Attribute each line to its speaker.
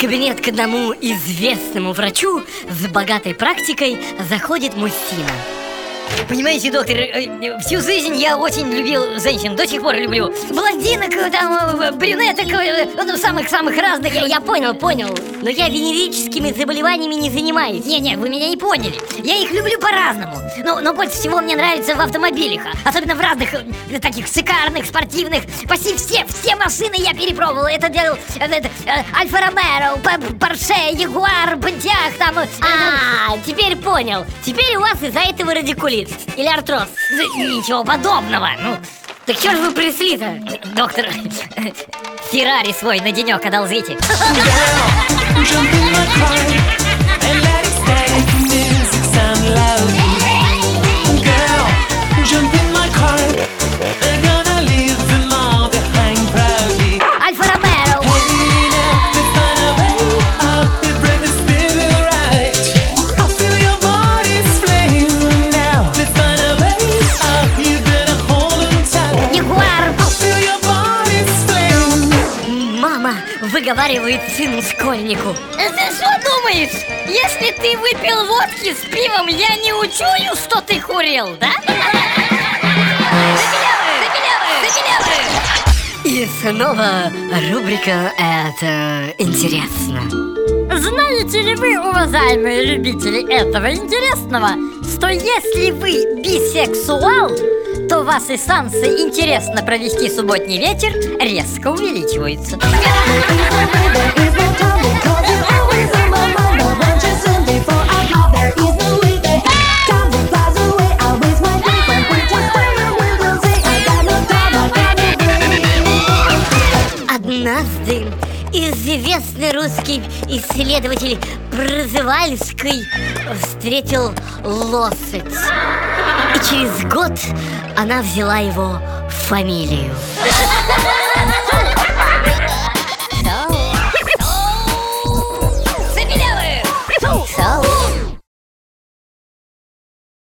Speaker 1: Вот к одному известному врачу с богатой практикой заходит мужчина.
Speaker 2: Понимаете, доктор, э, всю жизнь я очень любил женщин, до сих пор люблю. Блондинок, э, там, э, брюнеток, ну, самых-самых разных.
Speaker 1: Я, я понял, понял, но я венерическими заболеваниями не занимаюсь.
Speaker 2: Не-не, вы меня не поняли. Я их люблю по-разному. Но, но больше всего мне нравится в автомобилях. Особенно в разных таких шикарных, спортивных. Почти все, все машины я перепробовал. Это делал Альфа Ромеро, Порше, Ягуар, Бантиах, там...
Speaker 1: А, теперь понял. Теперь у вас из-за этого радикулит? Или артроз?
Speaker 2: Ничего подобного. Ну, так что же вы пришли-то, доктор? Феррари свой на денек одолжите.
Speaker 1: Выговаривает сыну школьнику
Speaker 2: Ты что думаешь? Если ты выпил водки с пивом, я не учую, что ты курил, да?
Speaker 1: И снова рубрика «Это интересно»
Speaker 3: Знаете ли вы, уважаемые любители этого интересного, что если вы бисексуал, то ваши шансы интересно провести субботний вечер резко увеличиваются.
Speaker 1: Однажды известный русский исследователь Прозывальский встретил лосось. И через год она взяла его фамилию.